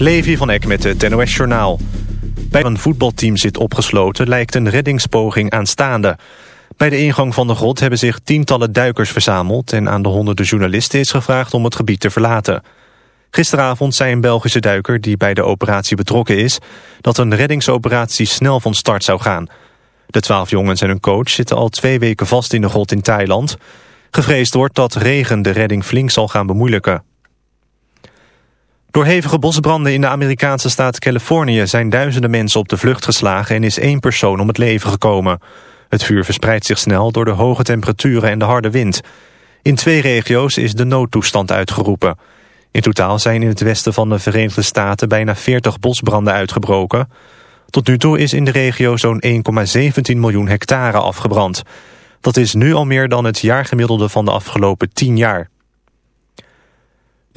Levi van Eck met het NOS Journaal. Bij een voetbalteam zit opgesloten lijkt een reddingspoging aanstaande. Bij de ingang van de grot hebben zich tientallen duikers verzameld... en aan de honderden journalisten is gevraagd om het gebied te verlaten. Gisteravond zei een Belgische duiker die bij de operatie betrokken is... dat een reddingsoperatie snel van start zou gaan. De twaalf jongens en hun coach zitten al twee weken vast in de grot in Thailand. Gevreesd wordt dat regen de redding flink zal gaan bemoeilijken. Door hevige bosbranden in de Amerikaanse staat Californië... zijn duizenden mensen op de vlucht geslagen en is één persoon om het leven gekomen. Het vuur verspreidt zich snel door de hoge temperaturen en de harde wind. In twee regio's is de noodtoestand uitgeroepen. In totaal zijn in het westen van de Verenigde Staten bijna 40 bosbranden uitgebroken. Tot nu toe is in de regio zo'n 1,17 miljoen hectare afgebrand. Dat is nu al meer dan het jaargemiddelde van de afgelopen 10 jaar.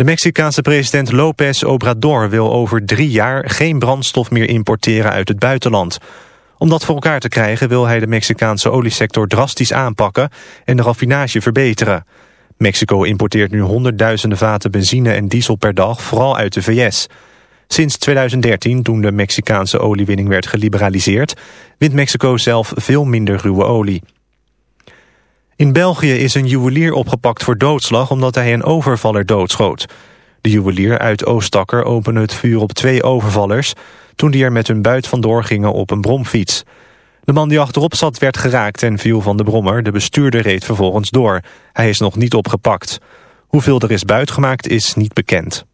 De Mexicaanse president López Obrador wil over drie jaar geen brandstof meer importeren uit het buitenland. Om dat voor elkaar te krijgen wil hij de Mexicaanse oliesector drastisch aanpakken en de raffinage verbeteren. Mexico importeert nu honderdduizenden vaten benzine en diesel per dag, vooral uit de VS. Sinds 2013, toen de Mexicaanse oliewinning werd geliberaliseerd, wint Mexico zelf veel minder ruwe olie. In België is een juwelier opgepakt voor doodslag omdat hij een overvaller doodschoot. De juwelier uit Oostakker opende het vuur op twee overvallers... toen die er met hun buit vandoor gingen op een bromfiets. De man die achterop zat werd geraakt en viel van de brommer. De bestuurder reed vervolgens door. Hij is nog niet opgepakt. Hoeveel er is buitgemaakt is niet bekend.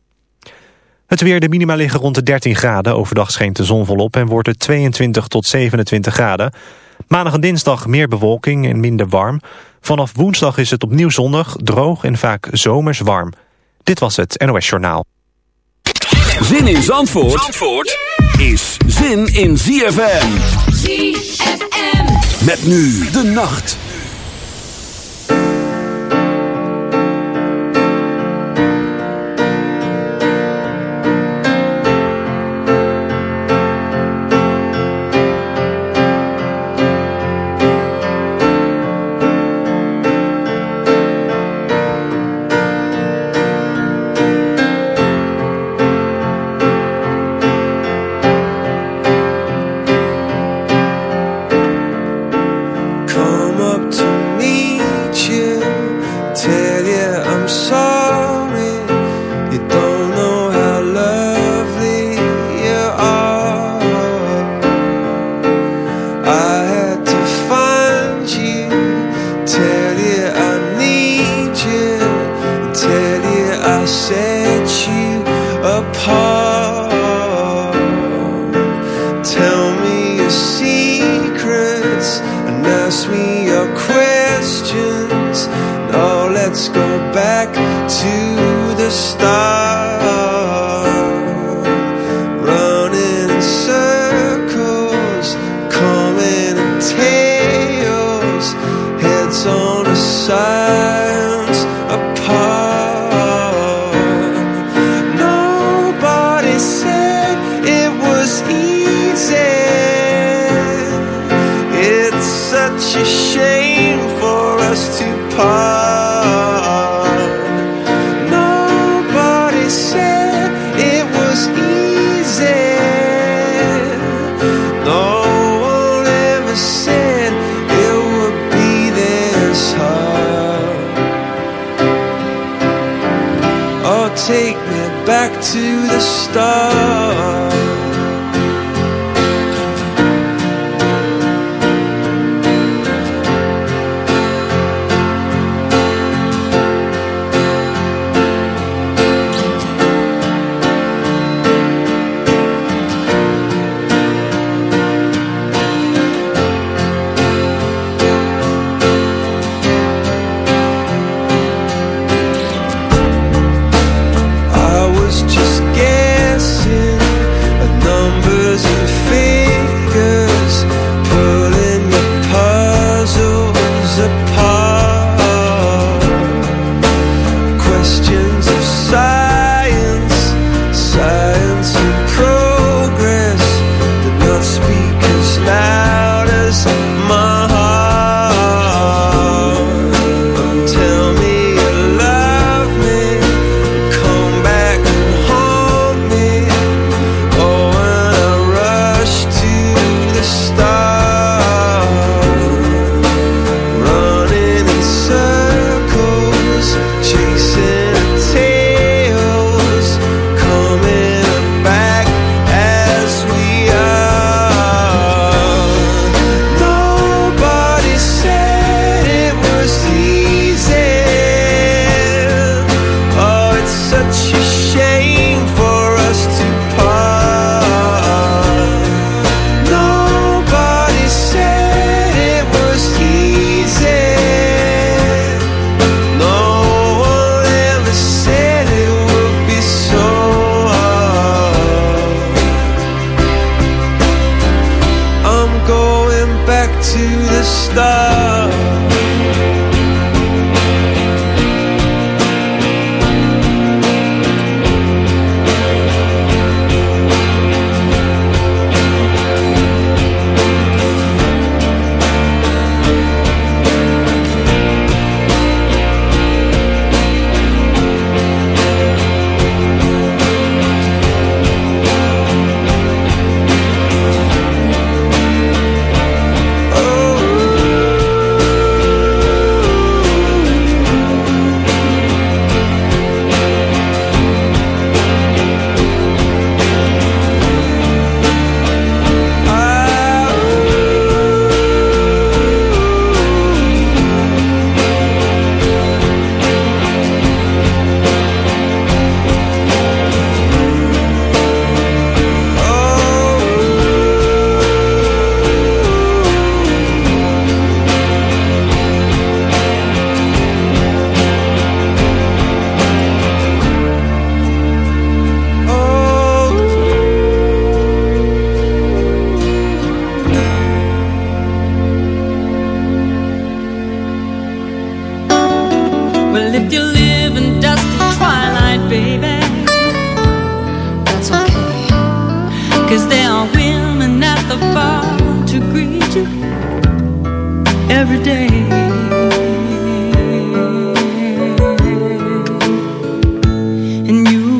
Het weer, de minima liggen rond de 13 graden. Overdag schijnt de zon volop en wordt het 22 tot 27 graden. Maandag en dinsdag meer bewolking en minder warm. Vanaf woensdag is het opnieuw zonnig, droog en vaak zomers warm. Dit was het NOS Journaal. Zin in Zandvoort, Zandvoort is zin in ZFM. ZFM. Met nu de nacht. Stars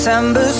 September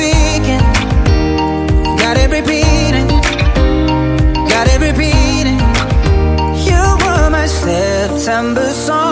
September song,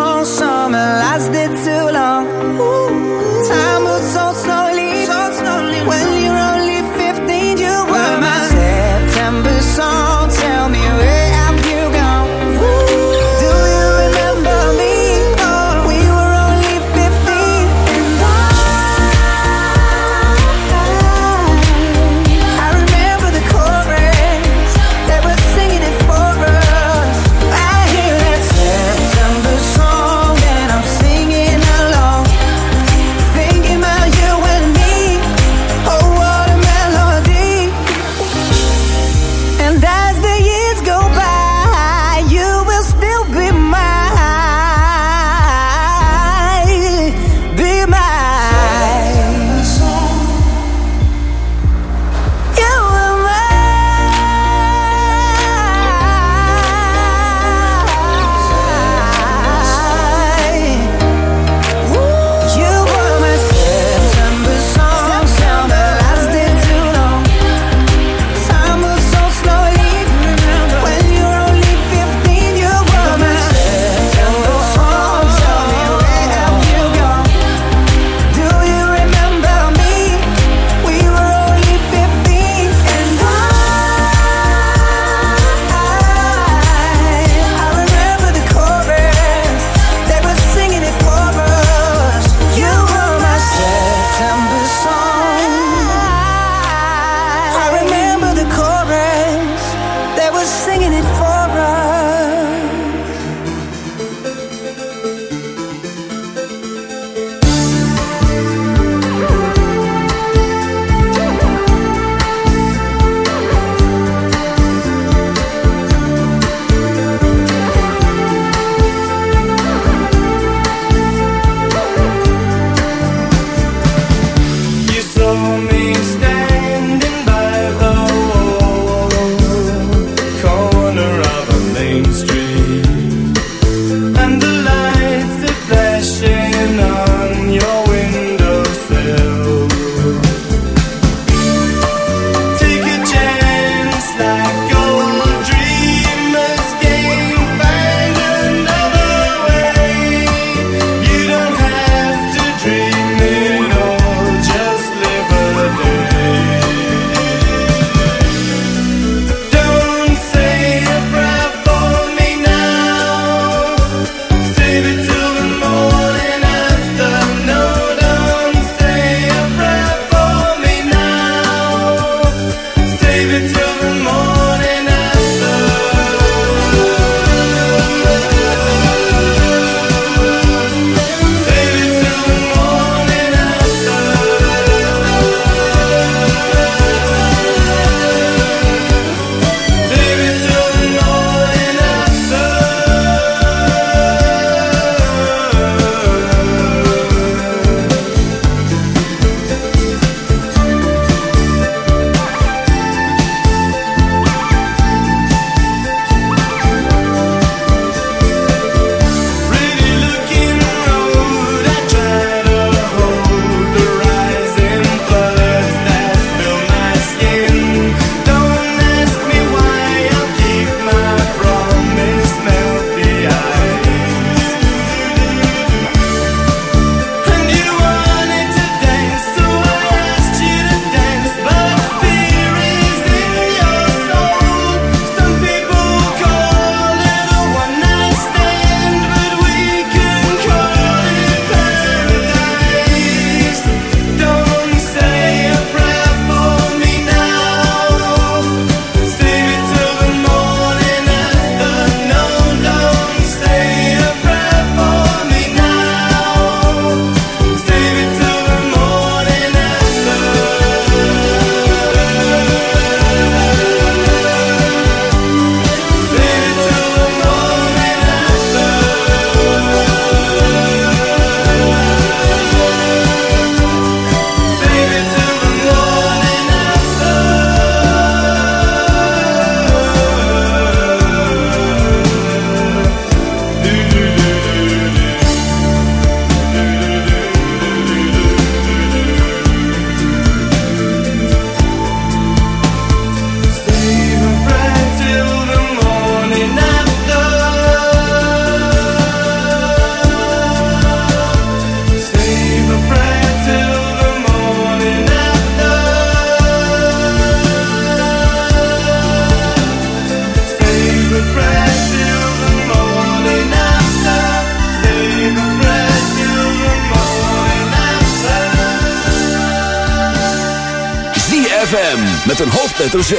hoofdletter Z.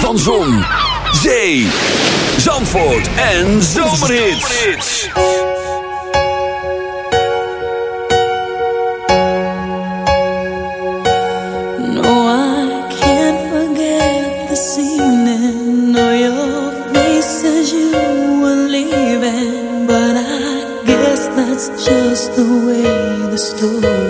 Van Zon, Zee, Zandvoort en Zomerhits. No, I can't forget the scene No, your face as you were leaving. But I guess that's just the way the story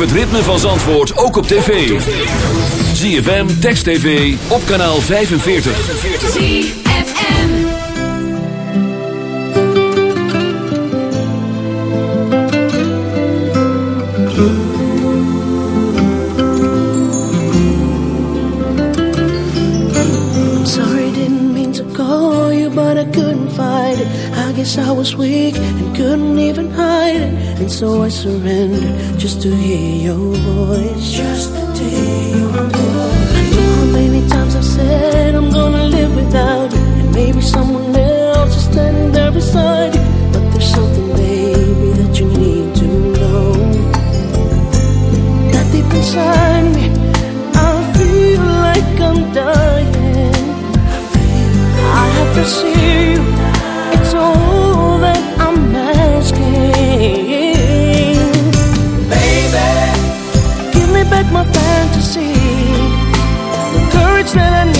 het ritme van Zandvoort ook op tv. ZFM, Text TV, op kanaal 45. ZFM sorry, didn't mean to call you, but I couldn't fight it. I guess I was weak and couldn't even hide it. And so I surrendered. just to hear your voice. Just to hear your voice. I know how many times I've said I'm gonna live without you, and maybe someone else is standing there beside you. But there's something, baby, that you need to know that deep inside. spinning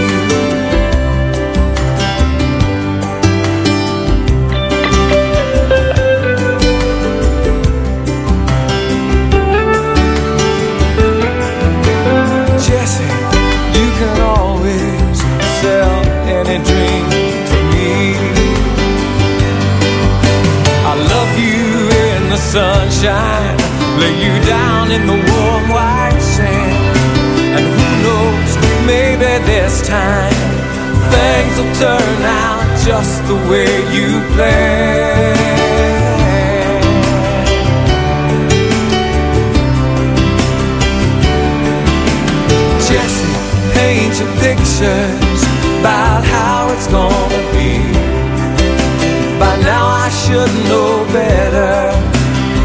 Lay you down in the warm white sand. And who knows, maybe this time things will turn out just the way you planned. Jesse, paint your pictures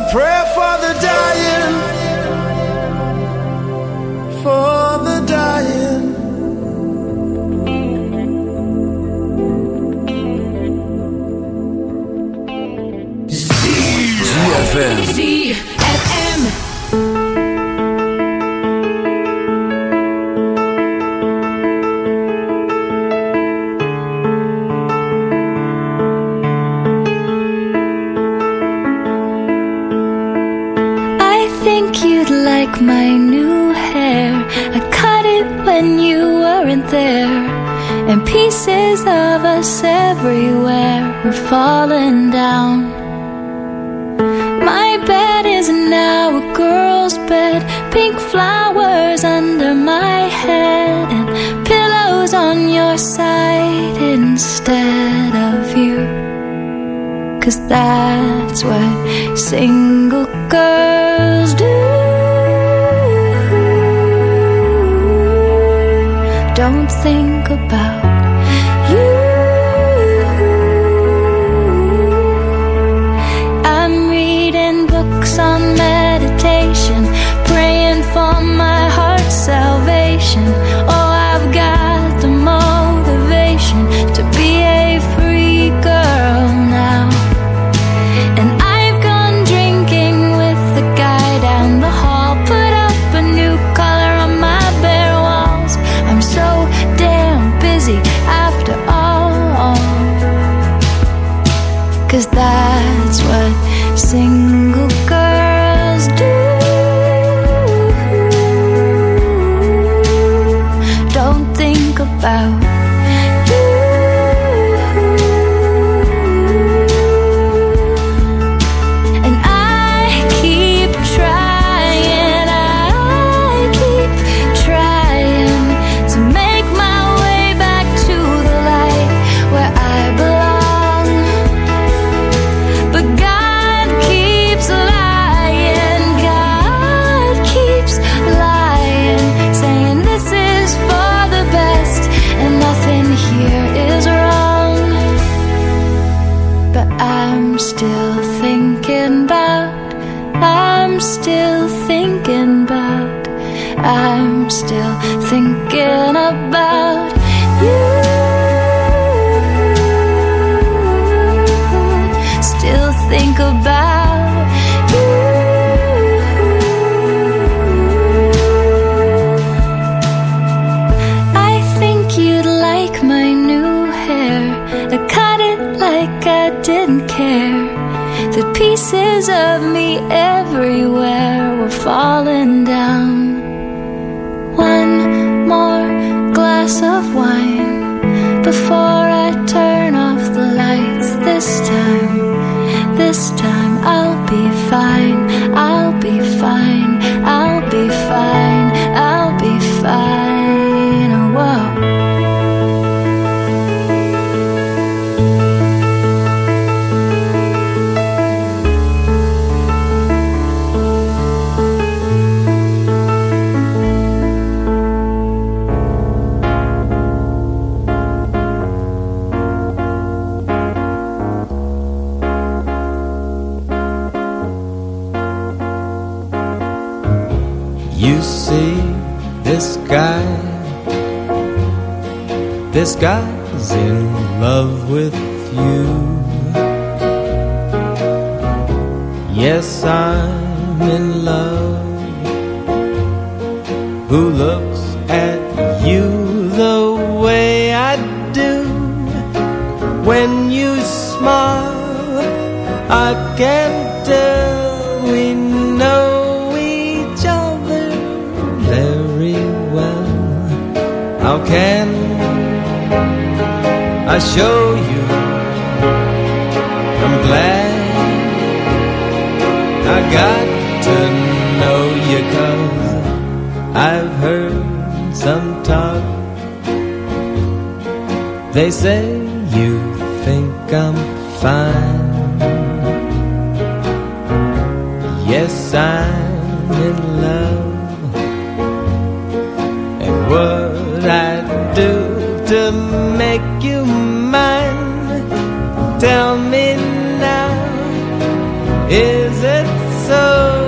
bed, pink flowers under my head, sky. make you mine. Tell me now, is it so?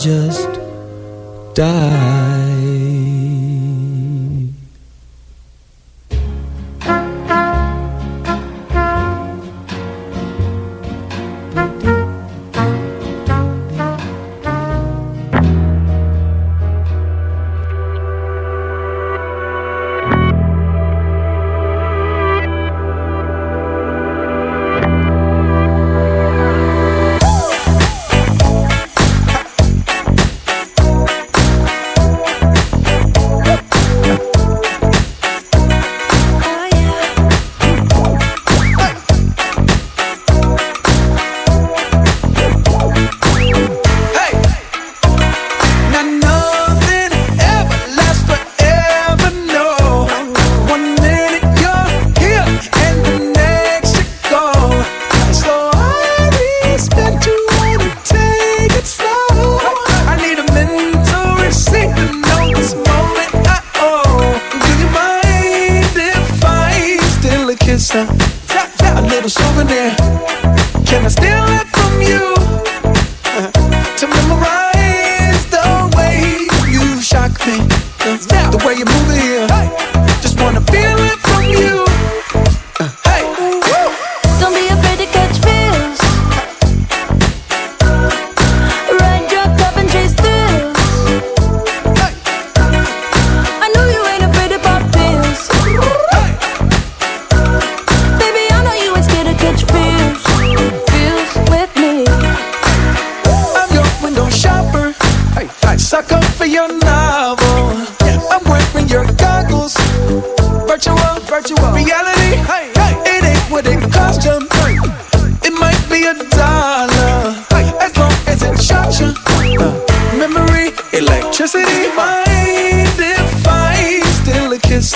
Just die.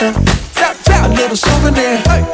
Uh, a little souvenir.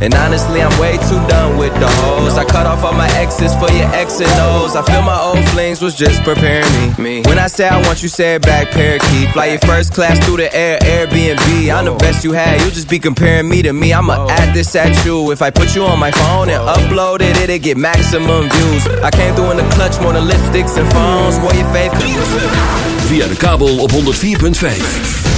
And honestly, I'm way too done with the hoes. I cut off all my exes for your X and O's. I feel my old flings was just preparing me. When I say I want you, say it back, parakeet. Fly your first class through the air, Airbnb. I'm the best you had. You just be comparing me to me. I'ma add this at you. If I put you on my phone and upload it, it'll get maximum views. I came through in the clutch more than lipsticks and phones. Wore your faith. Via de kabel op 104.5.